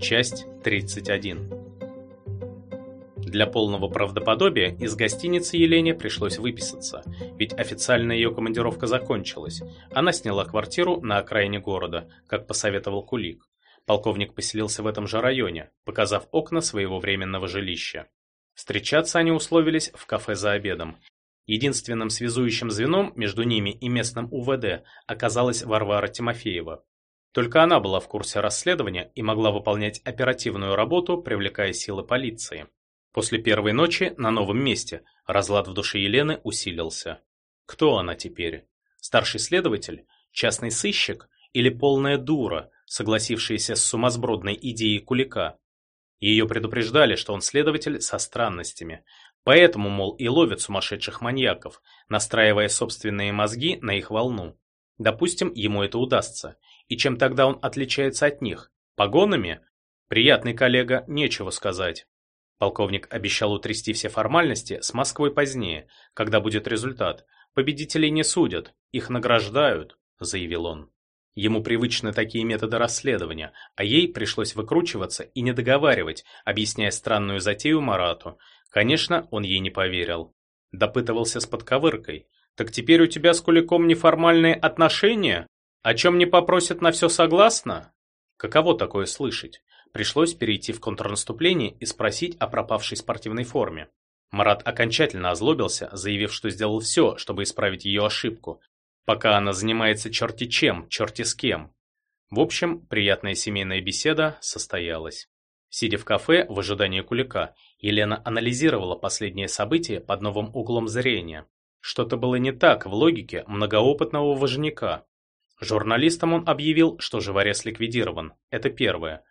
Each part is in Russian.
Часть 31. Для полного правдоподобия из гостиницы Елене пришлось выписаться, ведь официально ее командировка закончилась. Она сняла квартиру на окраине города, как посоветовал Кулик. Полковник поселился в этом же районе, показав окна своего временного жилища. Встречаться они условились в кафе за обедом. Единственным связующим звеном между ними и местным УВД оказалась Варвара Тимофеева. Только она была в курсе расследования и могла выполнять оперативную работу, привлекая силы полиции. После первой ночи на новом месте разлад в душе Елены усилился. Кто она теперь? Старший следователь? Частный сыщик? Или полная дура, согласившаяся с сумасбродной идеей Кулика? Ее предупреждали, что он следователь со странностями. Поэтому, мол, и ловит сумасшедших маньяков, настраивая собственные мозги на их волну. Допустим, ему это удастся. И чем тогда он отличается от них? Погонами? Приятный коллега, нечего сказать. Полковник обещал утрясти все формальности с Москвой позднее, когда будет результат. Победителей не судят, их награждают, заявил он. Ему привычны такие методы расследования, а ей пришлось выкручиваться и не договаривать, объясняя странную затею Марату. Конечно, он ей не поверил. Допытывался с подковыркой. Так теперь у тебя с Куликом неформальные отношения? О чем не попросят на все согласно? Каково такое слышать? Пришлось перейти в контрнаступление и спросить о пропавшей спортивной форме. Марат окончательно озлобился, заявив, что сделал все, чтобы исправить ее ошибку, пока она занимается черти чем, черти с кем. В общем, приятная семейная беседа состоялась. Сидя в кафе в ожидании Кулика, Елена анализировала последние события под новым углом зрения. Что-то было не так в логике многоопытного вожняка. Журналистам он объявил, что живорез ликвидирован. Это первое.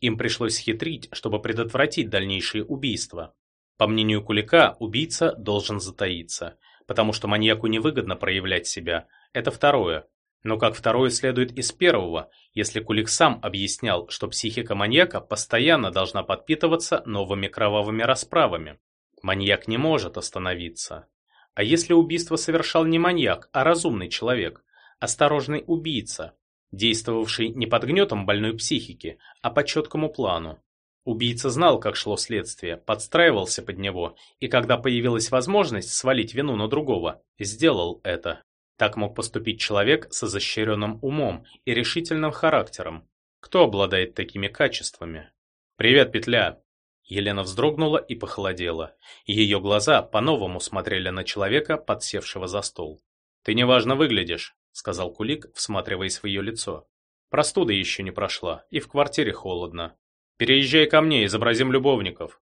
Им пришлось хитрить, чтобы предотвратить дальнейшие убийства. По мнению Кулика, убийца должен затаиться, потому что маньяку невыгодно проявлять себя. Это второе. Но как второе следует из первого, если Кулик сам объяснял, что психика маньяка постоянно должна подпитываться новыми кровавыми расправами. Маньяк не может остановиться. А если убийство совершал не маньяк, а разумный человек, осторожный убийца, действовавший не под гнетом больной психики, а по четкому плану? Убийца знал, как шло следствие, подстраивался под него, и когда появилась возможность свалить вину на другого, сделал это. Так мог поступить человек с изощренным умом и решительным характером. Кто обладает такими качествами? «Привет, петля!» Елена вздрогнула и похолодела. Ее глаза по-новому смотрели на человека, подсевшего за стол. «Ты неважно выглядишь», — сказал Кулик, всматриваясь в ее лицо. «Простуда еще не прошла, и в квартире холодно. Переезжай ко мне, изобразим любовников».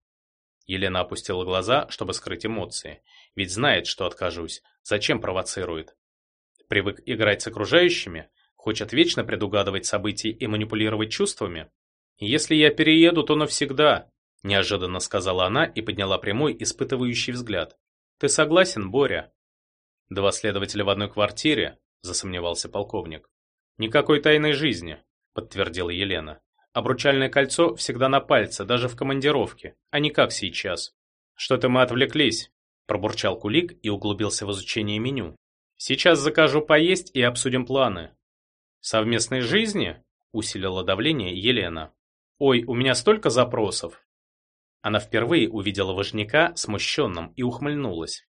Елена опустила глаза, чтобы скрыть эмоции. Ведь знает, что откажусь. Зачем провоцирует? Привык играть с окружающими? Хочет вечно предугадывать события и манипулировать чувствами? Если я перееду, то навсегда, неожиданно сказала она и подняла прямой, испытывающий взгляд. Ты согласен, Боря? Два следователя в одной квартире, засомневался полковник. Никакой тайной жизни, подтвердила Елена. Обручальное кольцо всегда на пальце, даже в командировке, а не как сейчас. Что-то мы отвлеклись, пробурчал Кулик и углубился в изучение меню. Сейчас закажу поесть и обсудим планы. Совместной жизни? Усилила давление Елена. Ой, у меня столько запросов. Она впервые увидела вожняка смущенным и ухмыльнулась.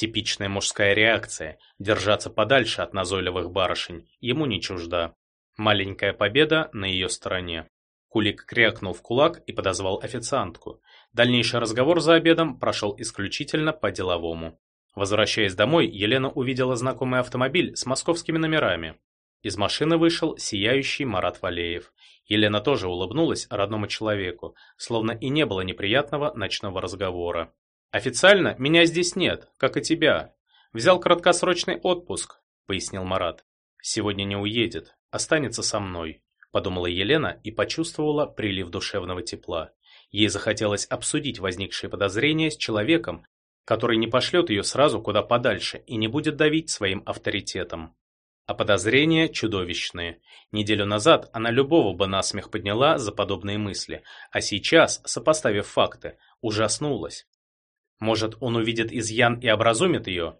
Типичная мужская реакция – держаться подальше от назойливых барышень, ему не чужда. Маленькая победа на ее стороне. Кулик крякнул в кулак и подозвал официантку. Дальнейший разговор за обедом прошел исключительно по-деловому. Возвращаясь домой, Елена увидела знакомый автомобиль с московскими номерами. Из машины вышел сияющий Марат Валеев. Елена тоже улыбнулась родному человеку, словно и не было неприятного ночного разговора. «Официально меня здесь нет, как и тебя. Взял краткосрочный отпуск», — пояснил Марат. «Сегодня не уедет, останется со мной», — подумала Елена и почувствовала прилив душевного тепла. Ей захотелось обсудить возникшие подозрения с человеком, который не пошлет ее сразу куда подальше и не будет давить своим авторитетом. А подозрения чудовищные. Неделю назад она любого бы насмех подняла за подобные мысли, а сейчас, сопоставив факты, ужаснулась. Может, он увидит изъян и образумит ее?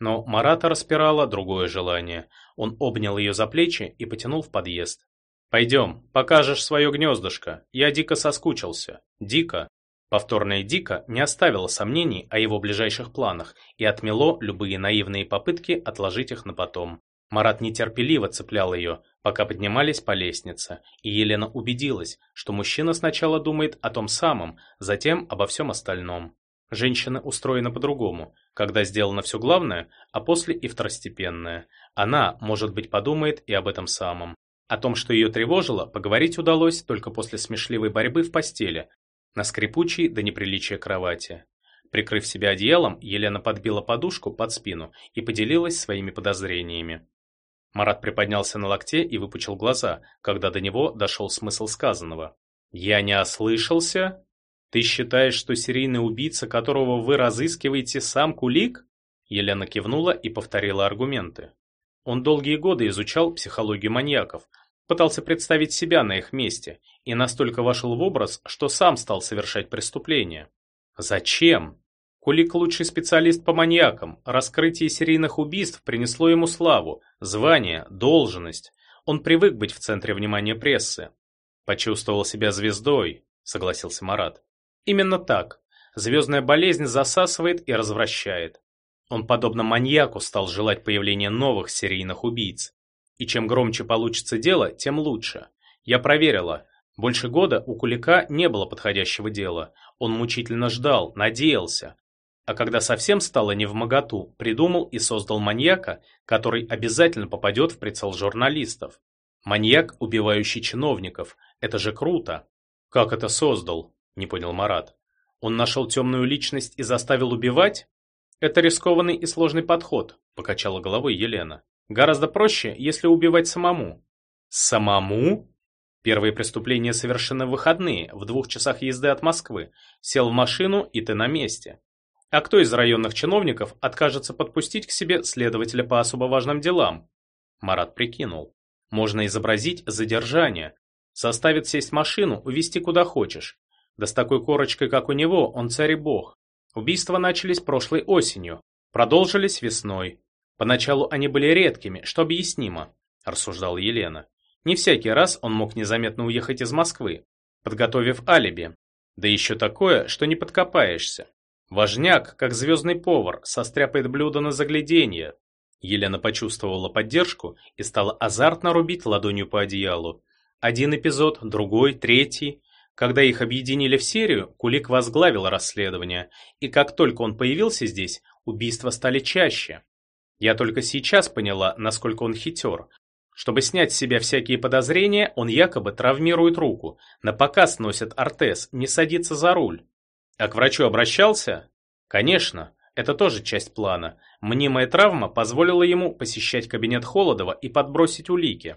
Но Марата распирало другое желание. Он обнял ее за плечи и потянул в подъезд. Пойдем, покажешь свое гнездышко. Я дико соскучился. Дико. Повторное «дико» не оставило сомнений о его ближайших планах и отмело любые наивные попытки отложить их на потом. Марат нетерпеливо цеплял ее, пока поднимались по лестнице, и Елена убедилась, что мужчина сначала думает о том самом, затем обо всем остальном. Женщина устроена по-другому, когда сделано все главное, а после и второстепенное. Она, может быть, подумает и об этом самом. О том, что ее тревожило, поговорить удалось только после смешливой борьбы в постели, на скрипучей до неприличия кровати. Прикрыв себя одеялом, Елена подбила подушку под спину и поделилась своими подозрениями. Марат приподнялся на локте и выпучил глаза, когда до него дошел смысл сказанного. «Я не ослышался? Ты считаешь, что серийный убийца, которого вы разыскиваете, сам Кулик?» Елена кивнула и повторила аргументы. Он долгие годы изучал психологию маньяков, пытался представить себя на их месте и настолько вошел в образ, что сам стал совершать преступления. Зачем? Кулик лучший специалист по маньякам. Раскрытие серийных убийств принесло ему славу, звание, должность. Он привык быть в центре внимания прессы. Почувствовал себя звездой, согласился Марат. Именно так. Звездная болезнь засасывает и развращает. Он, подобно маньяку, стал желать появления новых серийных убийц. И чем громче получится дело, тем лучше. Я проверила. Больше года у Кулика не было подходящего дела. Он мучительно ждал, надеялся, а когда совсем стало невмоготу, придумал и создал маньяка, который обязательно попадет в прицел журналистов. Маньяк, убивающий чиновников. Это же круто. Как это создал? Не понял Марат. Он нашел темную личность и заставил убивать? Это рискованный и сложный подход, покачала головой Елена. Гораздо проще, если убивать самому. Самому? Первые преступления совершены в выходные, в двух часах езды от Москвы. Сел в машину, и ты на месте. А кто из районных чиновников откажется подпустить к себе следователя по особо важным делам? Марат прикинул. Можно изобразить задержание. Составит сесть машину, увезти куда хочешь. Да с такой корочкой, как у него, он царь и бог. Убийства начались прошлой осенью, продолжились весной. Поначалу они были редкими, что объяснимо, рассуждала Елена. Не всякий раз он мог незаметно уехать из Москвы, подготовив алиби. Да еще такое, что не подкопаешься. Важняк, как звездный повар, состряпает блюдо на загляденье. Елена почувствовала поддержку и стала азартно рубить ладонью по одеялу. Один эпизод, другой, третий. Когда их объединили в серию, Кулик возглавил расследование, и как только он появился здесь, убийства стали чаще. Я только сейчас поняла, насколько он хитер. Чтобы снять с себя всякие подозрения, он якобы травмирует руку, на показ носит ортез, не садится за руль. А к врачу обращался? Конечно, это тоже часть плана. Мнимая травма позволила ему посещать кабинет Холодова и подбросить улики.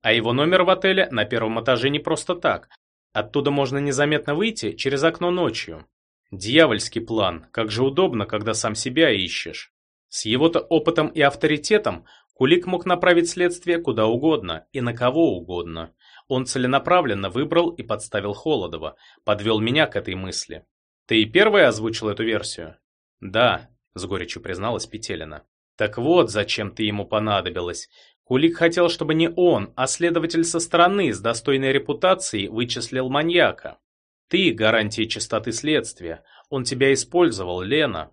А его номер в отеле на первом этаже не просто так. Оттуда можно незаметно выйти через окно ночью. Дьявольский план, как же удобно, когда сам себя ищешь. С его-то опытом и авторитетом Кулик мог направить следствие куда угодно и на кого угодно. Он целенаправленно выбрал и подставил Холодова, подвел меня к этой мысли. Ты и первая озвучил эту версию? Да, с горечью призналась Петелина. Так вот, зачем ты ему понадобилась. Кулик хотел, чтобы не он, а следователь со стороны с достойной репутацией вычислил маньяка. Ты гарантия чистоты следствия. Он тебя использовал, Лена.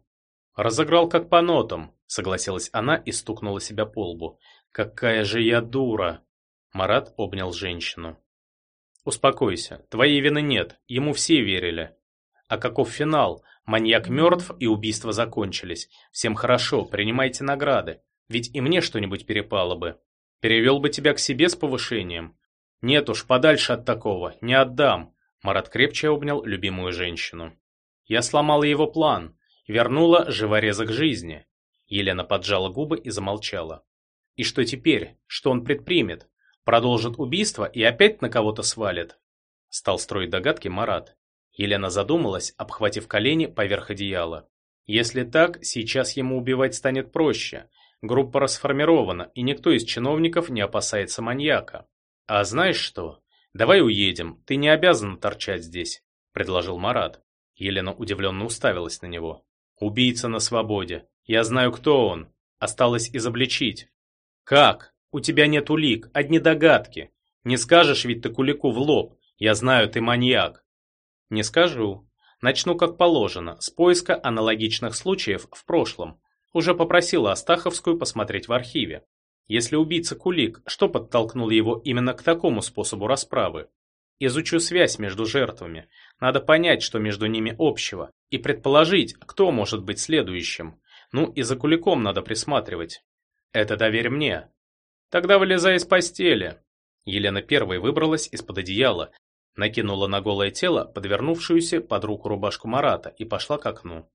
Разыграл как по нотам, согласилась она и стукнула себя по лбу. Какая же я дура. Марат обнял женщину. Успокойся, твоей вины нет, ему все верили. А каков финал? Маньяк мертв и убийства закончились. Всем хорошо, принимайте награды. Ведь и мне что-нибудь перепало бы. Перевел бы тебя к себе с повышением. Нет уж, подальше от такого, не отдам. Марат крепче обнял любимую женщину. Я сломала его план, вернула живореза к жизни. Елена поджала губы и замолчала. И что теперь? Что он предпримет? Продолжит убийство и опять на кого-то свалит? Стал строить догадки Марат. Елена задумалась, обхватив колени поверх одеяла. Если так, сейчас ему убивать станет проще. Группа расформирована, и никто из чиновников не опасается маньяка. А знаешь что? Давай уедем, ты не обязан торчать здесь, предложил Марат. Елена удивленно уставилась на него. Убийца на свободе. Я знаю, кто он. Осталось изобличить. Как? У тебя нет улик, одни догадки. Не скажешь ведь ты Кулику в лоб. Я знаю, ты маньяк. Не скажу. Начну как положено, с поиска аналогичных случаев в прошлом. Уже попросила Астаховскую посмотреть в архиве. Если убийца Кулик, что подтолкнуло его именно к такому способу расправы? Изучу связь между жертвами. Надо понять, что между ними общего, и предположить, кто может быть следующим. Ну и за Куликом надо присматривать. Это доверь мне. Тогда вылезай из постели. Елена первой выбралась из-под одеяла, накинула на голое тело подвернувшуюся под руку рубашку Марата и пошла к окну.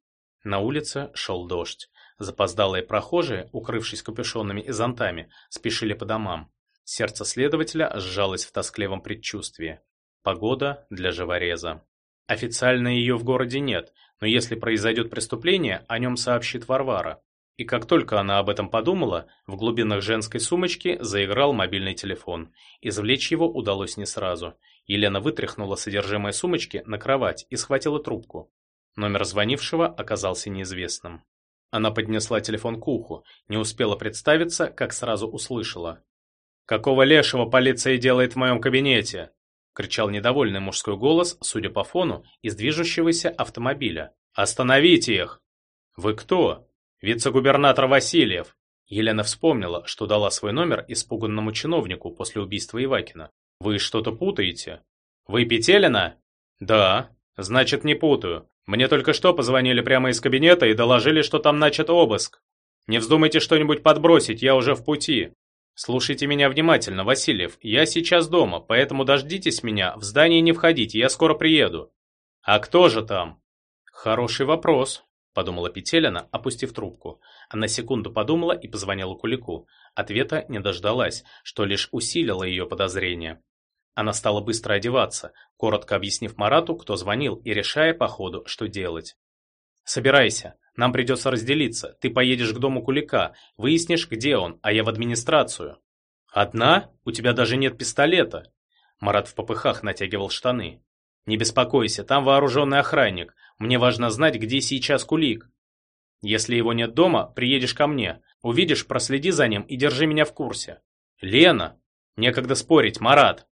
На улице шел дождь. Запоздалые прохожие, укрывшись капюшонами и зонтами, спешили по домам. Сердце следователя сжалось в тоскливом предчувствии. Погода для живореза. Официально ее в городе нет, но если произойдет преступление, о нем сообщит Варвара. И как только она об этом подумала, в глубинах женской сумочки заиграл мобильный телефон. Извлечь его удалось не сразу. Елена вытряхнула содержимое сумочки на кровать и схватила трубку. Номер звонившего оказался неизвестным. Она поднесла телефон к уху, не успела представиться, как сразу услышала. «Какого лешего полиция делает в моем кабинете?» — кричал недовольный мужской голос, судя по фону, из движущегося автомобиля. «Остановите их!» «Вы кто?» «Вице-губернатор Васильев!» Елена вспомнила, что дала свой номер испуганному чиновнику после убийства Ивакина. «Вы что-то путаете?» «Вы Петелина?» «Да. Значит, не путаю. Мне только что позвонили прямо из кабинета и доложили, что там начат обыск. Не вздумайте что-нибудь подбросить, я уже в пути. Слушайте меня внимательно, Васильев. Я сейчас дома, поэтому дождитесь меня, в здание не входите, я скоро приеду». «А кто же там?» «Хороший вопрос», подумала Петелина, опустив трубку. Она секунду подумала и позвонила Кулику. Ответа не дождалась, что лишь усилило ее подозрение. Она стала быстро одеваться, коротко объяснив Марату, кто звонил, и решая по ходу, что делать. «Собирайся, нам придется разделиться. Ты поедешь к дому Кулика, выяснишь, где он, а я в администрацию». «Одна? У тебя даже нет пистолета». Марат в попыхах натягивал штаны. «Не беспокойся, там вооруженный охранник. Мне важно знать, где сейчас Кулик. Если его нет дома, приедешь ко мне. Увидишь, проследи за ним и держи меня в курсе. Лена! Некогда спорить, Марат!»